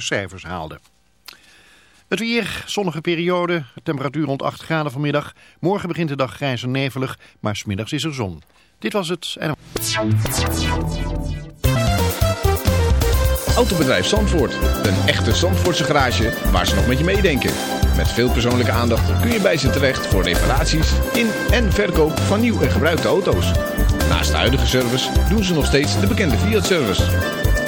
cijfers haalde. Het weer, zonnige periode, temperatuur rond 8 graden vanmiddag. Morgen begint de dag grijs en nevelig, maar smiddags is er zon. Dit was het. Autobedrijf Zandvoort. Een echte Zandvoortse garage waar ze nog met je meedenken. Met veel persoonlijke aandacht kun je bij ze terecht voor reparaties in en verkoop van nieuw en gebruikte auto's. Naast de huidige service doen ze nog steeds de bekende Fiat-service.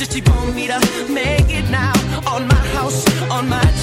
Just keep on me to make it now. On my house, on my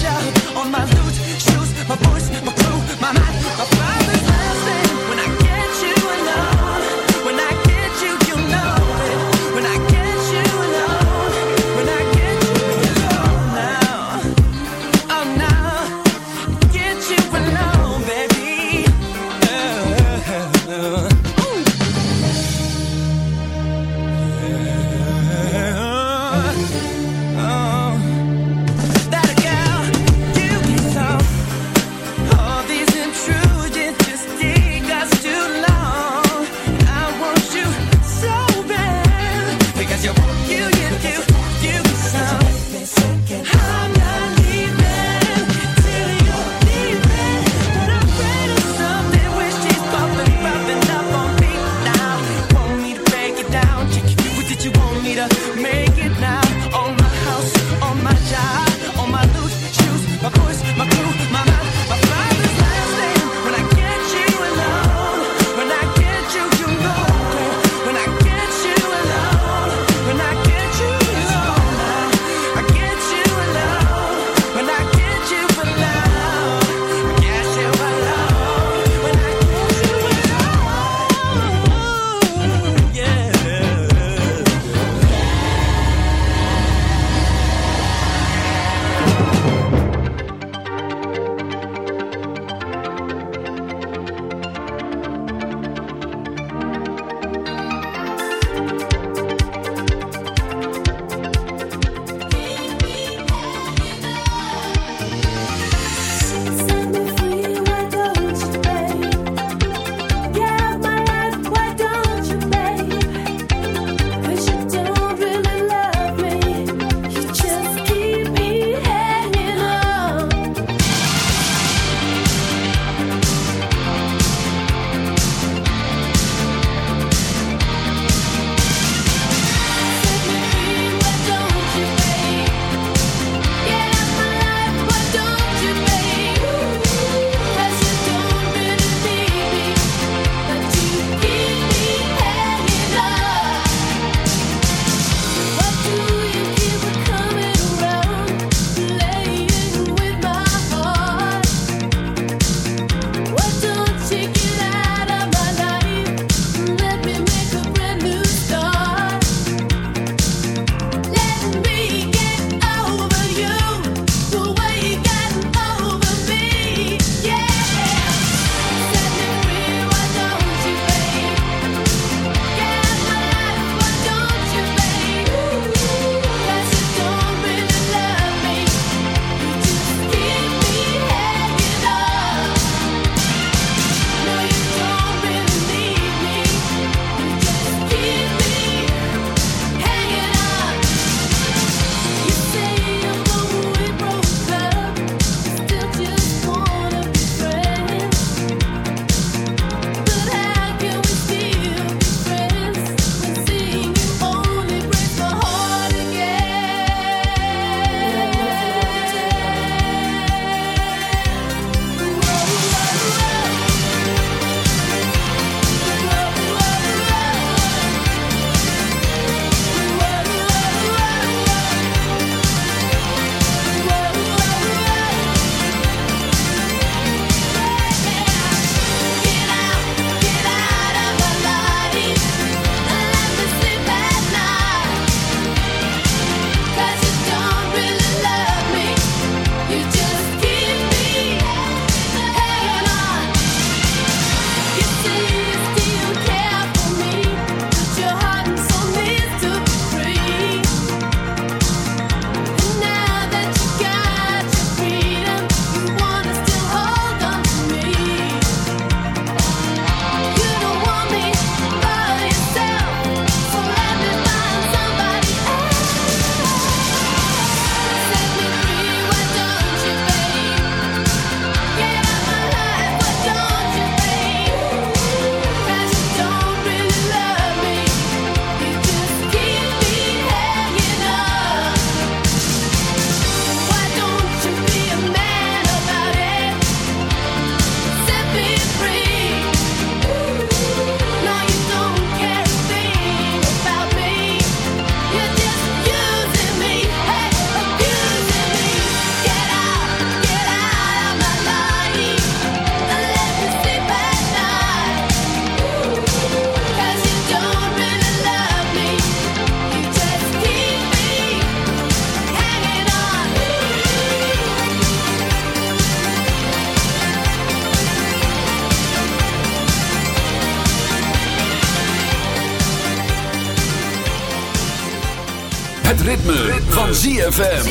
Van ZFM.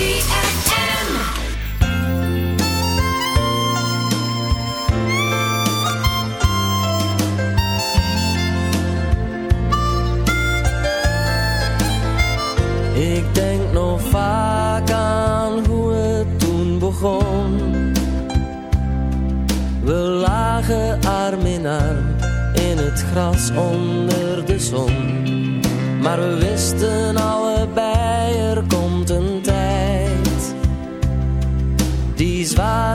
Ik denk nog vaak aan hoe het toen begon. We lagen arm in arm in het gras onder de zon. Maar we wisten allebei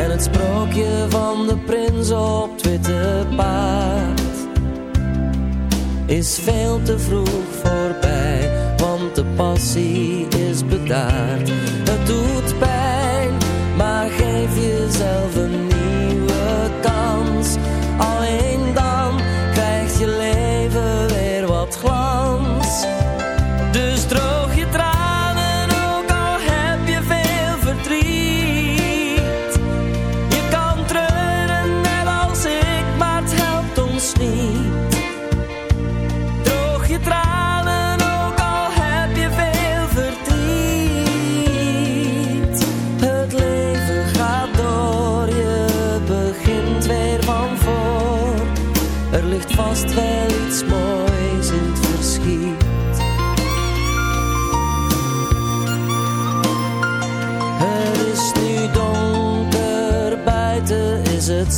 En het sprookje van de prins op het witte paard is veel te vroeg voorbij, want de passie is bedaard. Het doet pijn, maar geef jezelf een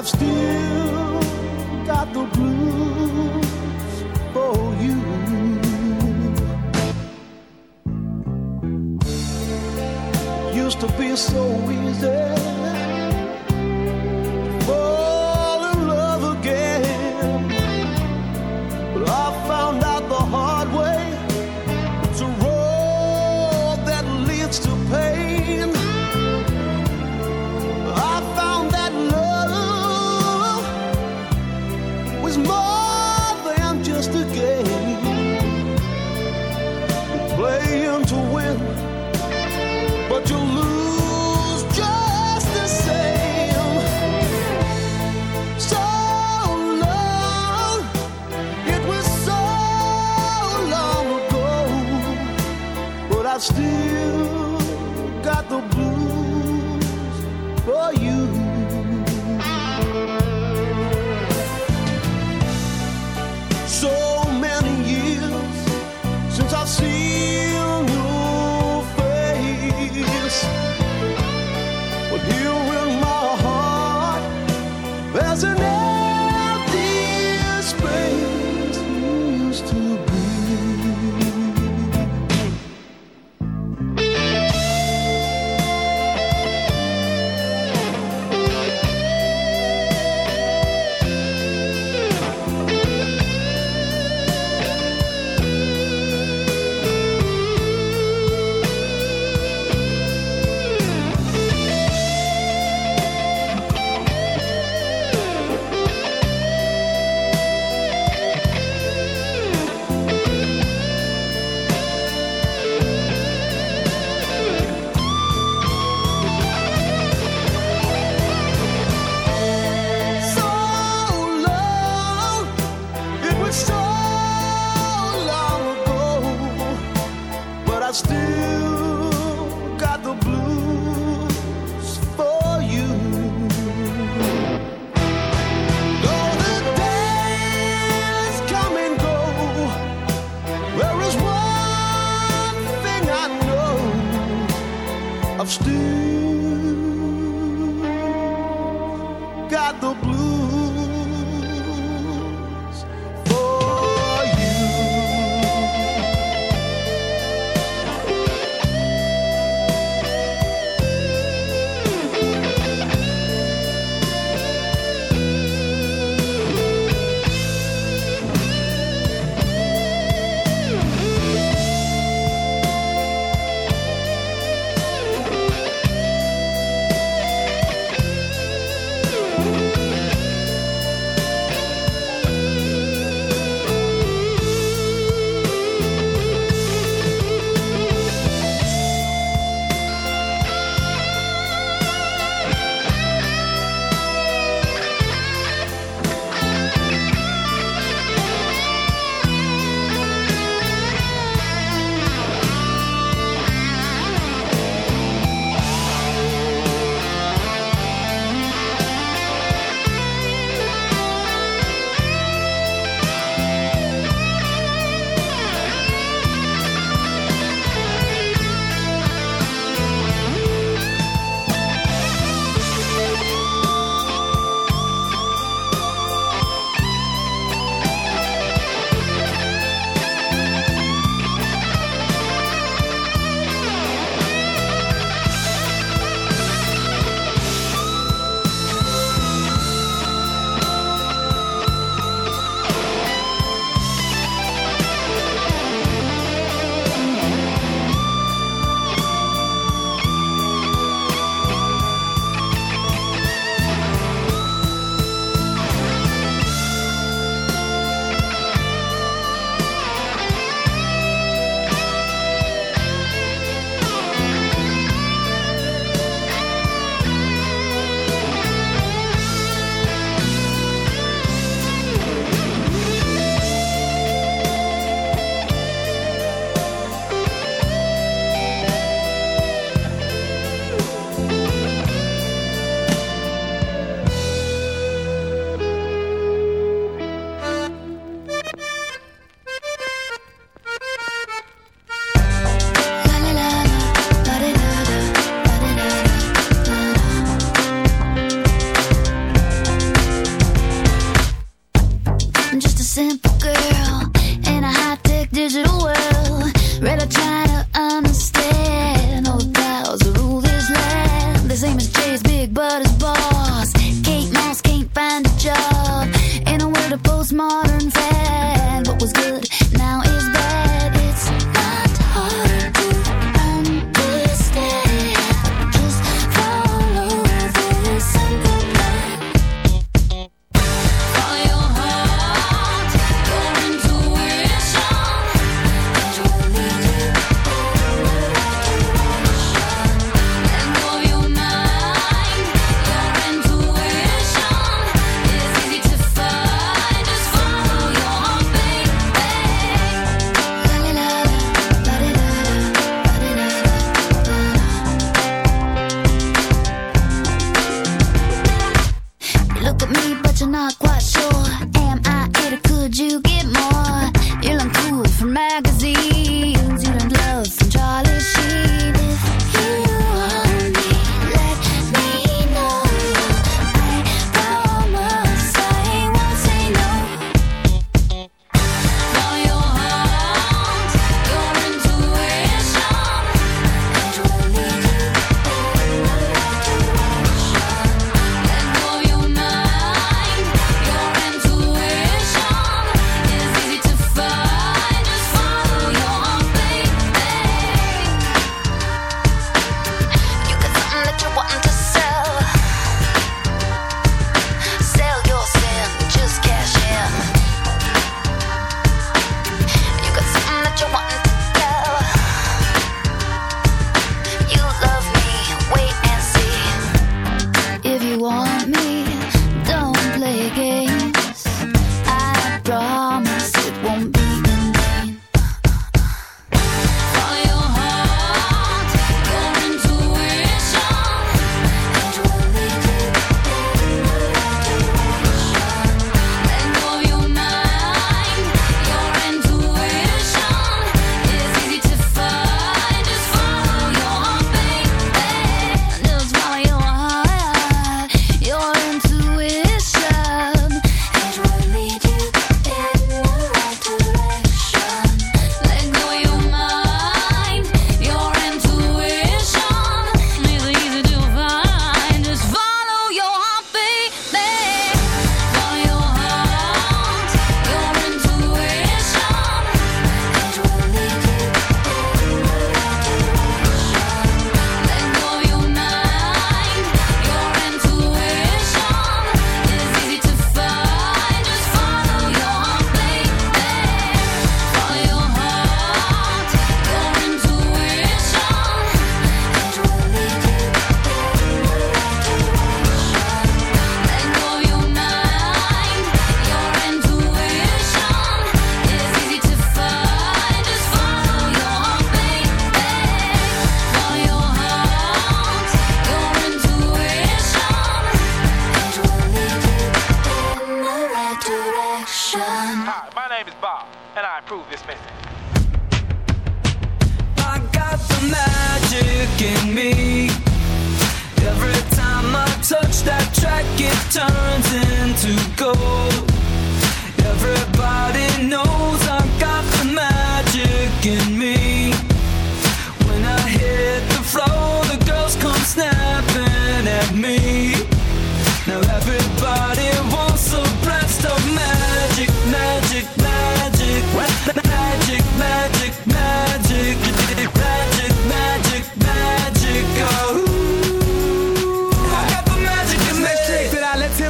I've still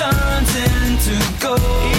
Turns into gold.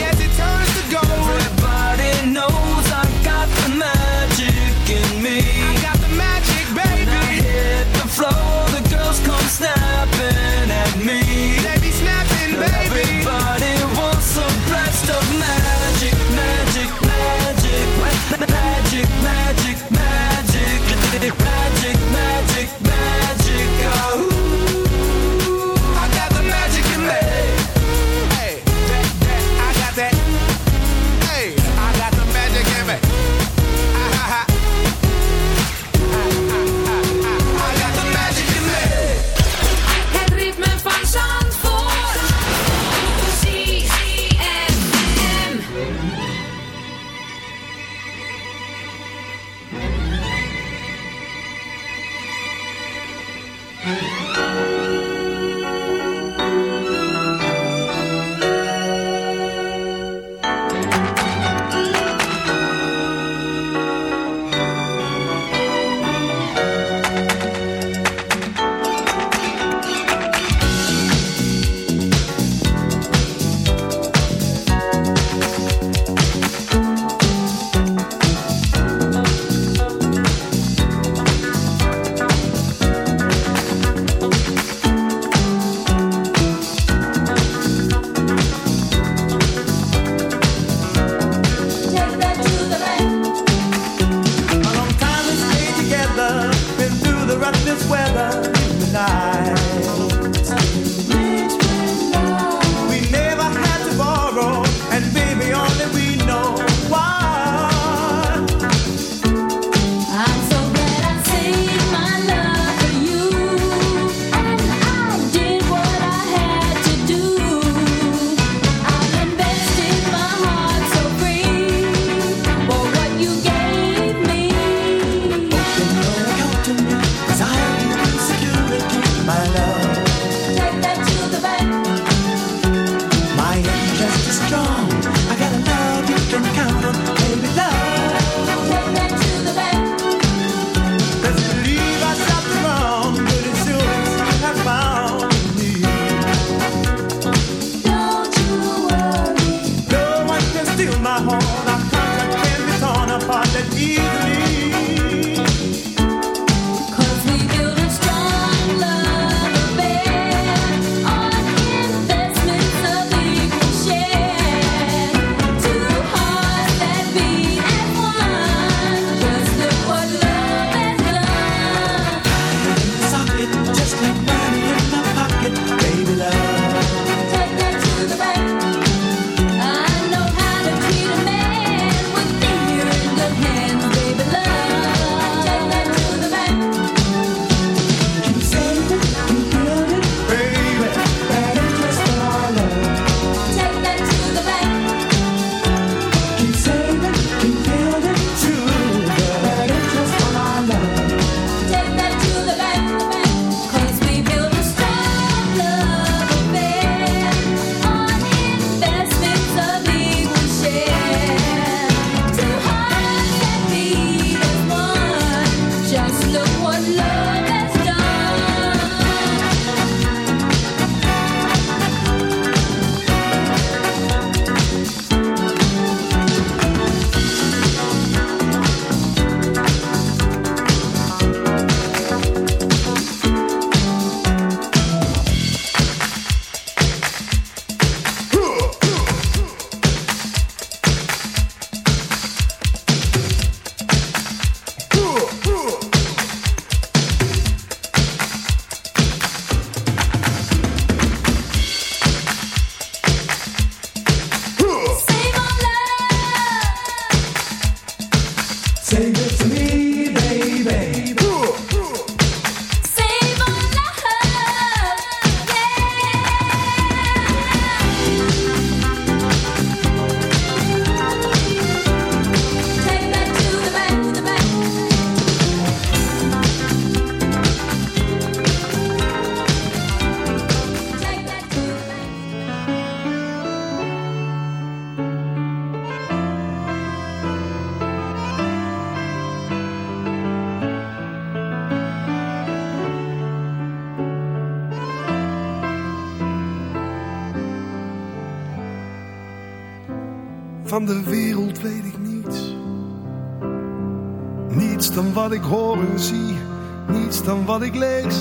Wat ik lees.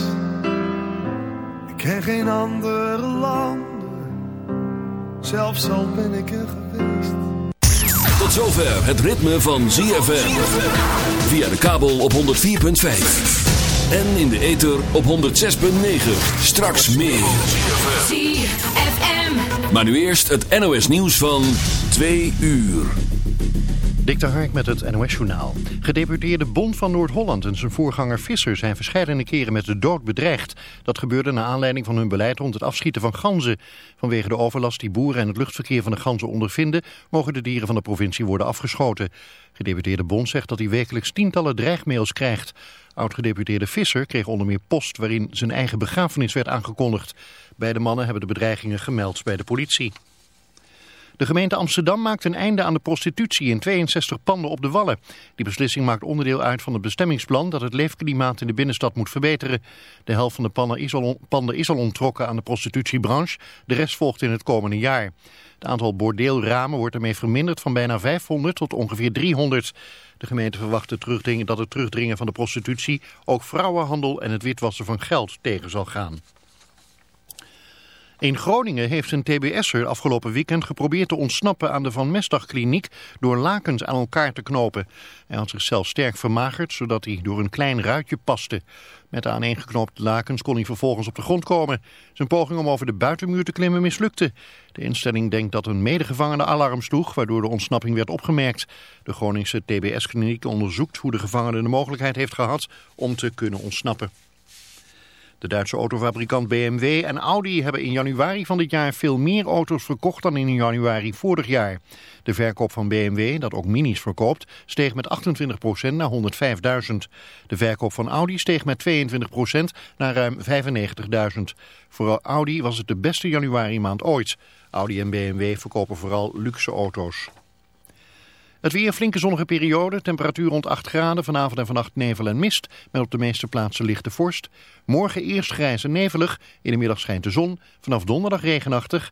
Ik ken geen andere landen. Zelfs al ben ik er geweest. Tot zover het ritme van ZFM. Via de kabel op 104.5. En in de ether op 106.9. Straks meer. ZFM. Maar nu eerst het NOS nieuws van 2 uur. Dik de Hark met het NOS-journaal. Gedeputeerde Bond van Noord-Holland en zijn voorganger Visser zijn verschillende keren met de dood bedreigd. Dat gebeurde naar aanleiding van hun beleid rond het afschieten van ganzen. Vanwege de overlast die boeren en het luchtverkeer van de ganzen ondervinden, mogen de dieren van de provincie worden afgeschoten. Gedeputeerde Bond zegt dat hij wekelijks tientallen dreigmails krijgt. Oud-gedeputeerde Visser kreeg onder meer post waarin zijn eigen begrafenis werd aangekondigd. Beide mannen hebben de bedreigingen gemeld bij de politie. De gemeente Amsterdam maakt een einde aan de prostitutie in 62 panden op de Wallen. Die beslissing maakt onderdeel uit van het bestemmingsplan dat het leefklimaat in de binnenstad moet verbeteren. De helft van de panden is al, on- panden is al ontrokken aan de prostitutiebranche. De rest volgt in het komende jaar. Het aantal bordeelramen wordt ermee verminderd van bijna 500 tot ongeveer 300. De gemeente verwacht het dat het terugdringen van de prostitutie ook vrouwenhandel en het witwassen van geld tegen zal gaan. In Groningen heeft een TBS'er afgelopen weekend geprobeerd te ontsnappen aan de Van Mestdag-kliniek door lakens aan elkaar te knopen. Hij had zichzelf sterk vermagerd, zodat hij door een klein ruitje paste. Met de aaneengeknoopte lakens kon hij vervolgens op de grond komen. Zijn poging om over de buitenmuur te klimmen mislukte. De instelling denkt dat een medegevangene alarm sloeg, waardoor de ontsnapping werd opgemerkt. De Groningse TBS-kliniek onderzoekt hoe de gevangene de mogelijkheid heeft gehad om te kunnen ontsnappen. De Duitse autofabrikant BMW en Audi hebben in januari van dit jaar veel meer auto's verkocht dan in januari vorig jaar. De verkoop van BMW, dat ook minis verkoopt, steeg met 28% naar 105.000. De verkoop van Audi steeg met 22% naar ruim 95.000. Voor Audi was het de beste januari maand ooit. Audi en BMW verkopen vooral luxe auto's. Het weer flinke zonnige periode, temperatuur rond 8 graden, vanavond en vannacht nevel en mist, met op de meeste plaatsen lichte vorst. Morgen eerst grijs en nevelig, in de middag schijnt de zon, vanaf donderdag regenachtig